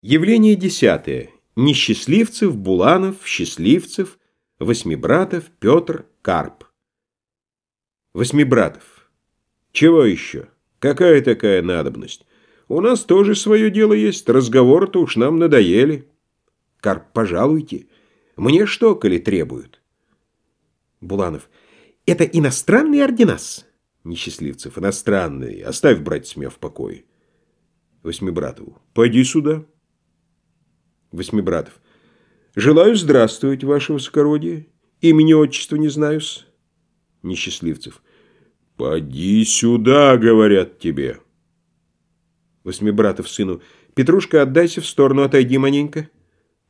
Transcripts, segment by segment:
Явление десятое. Несчастливцев, Буланов, Счастливцев, Восьмибратов, Петр, Карп. Восьмибратов. Чего еще? Какая такая надобность? У нас тоже свое дело есть, разговоры-то уж нам надоели. Карп, пожалуйте. Мне что, коли требуют? Буланов. Это иностранный орденас? Несчастливцев. Иностранный. Оставь, брать меня в покое. Восьмибратову. Пойди сюда. Восьмибратов. Желаю здравствовать, ваше высокородие. Имени отчества не знаю-с. Несчастливцев. Поди сюда, говорят тебе. Восьмибратов сыну. Петрушка, отдайся в сторону, отойди маненько.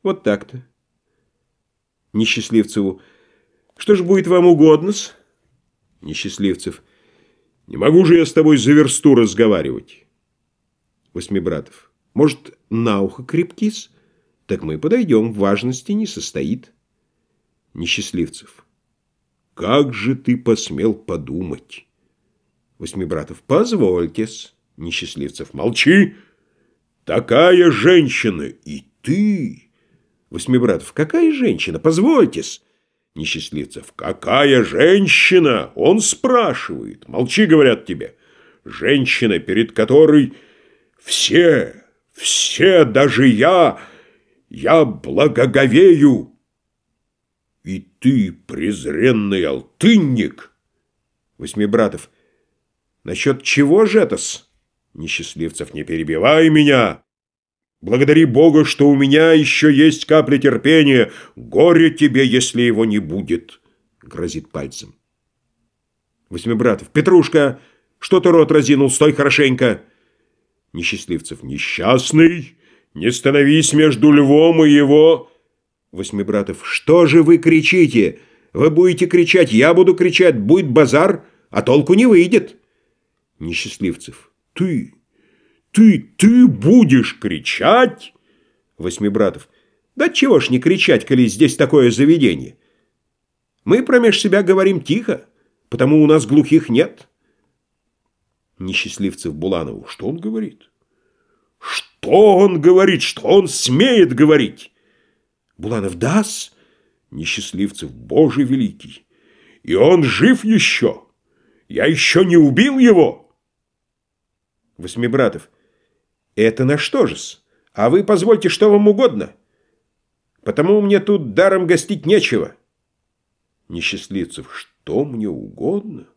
Вот так-то. Несчастливцеву. Что ж будет вам угодно-с? Несчастливцев. Не могу же я с тобой за версту разговаривать. Восьмибратов. Может, на ухо крепкис? Так мы подойдем, важности не состоит. Несчастливцев. Как же ты посмел подумать? Восьмибратов. Позвольтесь. Несчастливцев. Молчи! Такая женщина, и ты... Восьмибратов. Какая женщина? Позвольтесь. Несчастливцев. Какая женщина? Он спрашивает. Молчи, говорят тебе. Женщина, перед которой все, все, даже я я благоговею. И ты, презренный алтынник, Восьмибратов, насчет чего же это-с? Несчастливцев, не перебивай меня. Благодари Бога, что у меня еще есть капля терпения. Горе тебе, если его не будет, грозит пальцем. Восьмибратов, Петрушка, что ты рот разинул, стой хорошенько. Несчастливцев, несчастный, не становись между львом и его... Восьмибратов. Что же вы кричите? Вы будете кричать, я буду кричать, будет базар, а толку не выйдет. Несчастливцев. Ты, ты, ты будешь кричать? Восьмибратов. Да чего ж не кричать, коли здесь такое заведение? Мы промеж себя говорим тихо, потому у нас глухих нет. Несчастливцев Буланову. Что он говорит? Что он говорит? Что он смеет говорить? Буланов, дас? Несчастливцев, Боже великий. И он жив еще. Я еще не убил его. Восьмибратов, это на что же-с? А вы позвольте, что вам угодно. Потому мне тут даром гостить нечего. Несчастливцев, что мне угодно?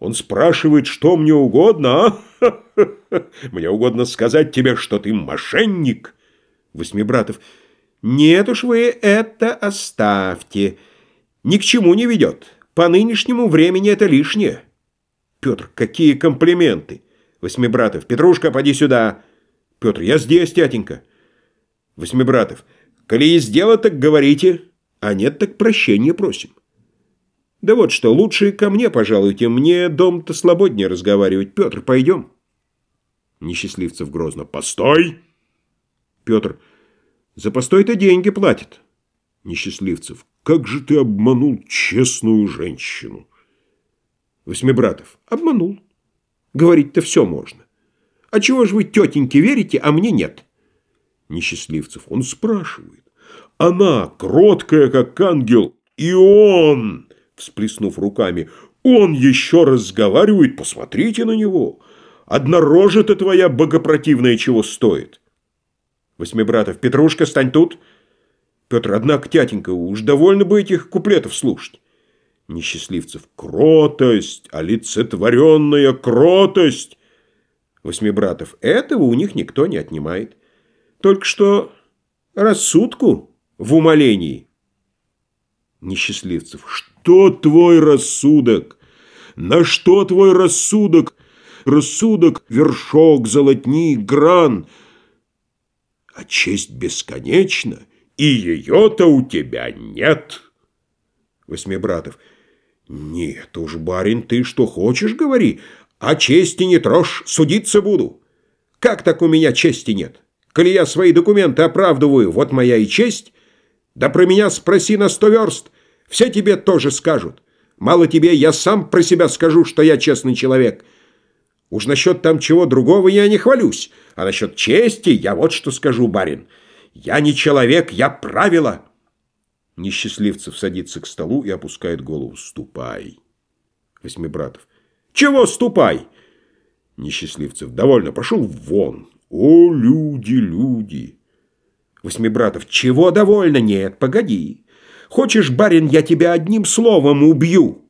Он спрашивает, что мне угодно, а? Мне угодно сказать тебе, что ты мошенник. Восьмибратов. Нет уж вы это оставьте. Ни к чему не ведет. По нынешнему времени это лишнее. Петр, какие комплименты. Восьмибратов. Петрушка, поди сюда. Петр, я здесь, тятенька. Восьмибратов. Коли есть дело, так говорите. А нет, так прощения просим. Да вот что, лучше ко мне пожалуйте, мне дом-то слободнее разговаривать. Петр, пойдем. Несчастливцев грозно. Постой! Петр. За постой-то деньги платят. Несчастливцев. Как же ты обманул честную женщину? Восьмибратов. Обманул. Говорить-то все можно. А чего же вы тетеньке верите, а мне нет? Несчастливцев. Он спрашивает. Она, кроткая, как ангел, и он всплеснув руками. «Он еще разговаривает, посмотрите на него! Одна рожа-то твоя богопротивная чего стоит!» Восьмибратов, «Петрушка, стань тут!» Петр, однако, тятенька, уж довольно бы этих куплетов слушать. Несчастливцев, кротость, олицетворенная кротость. Восьмибратов, этого у них никто не отнимает. Только что рассудку в умолении. Несчастливцев, что твой рассудок? На что твой рассудок? Рассудок, вершок, золотник, гран. А честь бесконечна, и ее-то у тебя нет. Восьмибратов. Нет уж, барин, ты что хочешь, говори. А чести не трожь, судиться буду. Как так у меня чести нет? Коли я свои документы оправдываю, вот моя и честь. Да про меня спроси на сто верст — все тебе тоже скажут. Мало тебе, я сам про себя скажу, что я честный человек. Уж насчет там чего другого я не хвалюсь, а насчет чести я вот что скажу, барин. Я не человек, я правило. Несчастливцев садится к столу и опускает голову. Ступай. Восьмибратов. Чего ступай? Несчастливцев. Довольно, пошел вон. О, люди, люди. Восьмибратов. Чего довольно? Нет, погоди. Хочешь, барин, я тебя одним словом убью?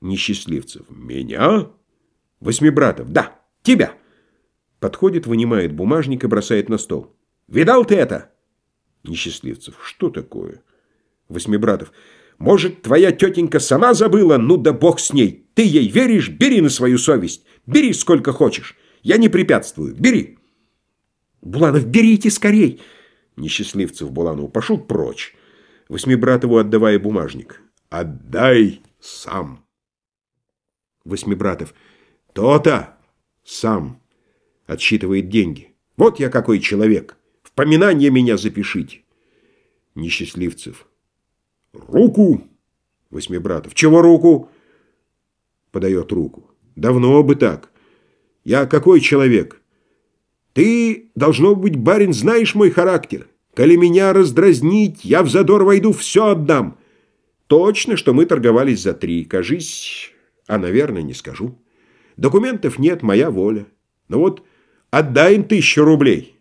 Несчастливцев. Меня? Восьмибратов. Да, тебя. Подходит, вынимает бумажник и бросает на стол. Видал ты это? Несчастливцев. Что такое? Восьмибратов. Может, твоя тетенька сама забыла? Ну да бог с ней. Ты ей веришь? Бери на свою совесть. Бери сколько хочешь. Я не препятствую. Бери. Буланов, берите скорей. Несчастливцев Буланову. Пошел прочь. Восьмибратову отдавая бумажник. Отдай сам. Восьмибратов. То-то. Сам. Отсчитывает деньги. Вот я какой человек. В поминание меня запишите. Несчастливцев. Руку. Восьмибратов. Чего руку? Подает руку. Давно бы так. Я какой человек? Ты, должно быть, барин, знаешь мой характер. Коли меня раздразнить, я в задор войду, все отдам. Точно, что мы торговались за три. Кажись, а, наверное, не скажу. Документов нет, моя воля. Но вот отдай им тысячу рублей.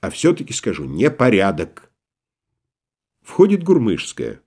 А все-таки скажу, непорядок. Входит Гурмышская.